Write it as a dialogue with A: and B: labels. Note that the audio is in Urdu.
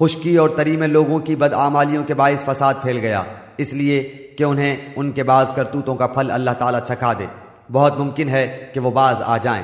A: خشکی اور تری میں لوگوں کی بدعمالیوں کے باعث فساد پھیل گیا۔ اس لیے کہ انہیں ان کے بعض کرتوتوں کا پھل اللہ تعالیٰ چکھا دے۔ بہت ممکن ہے کہ وہ بعض آ جائیں۔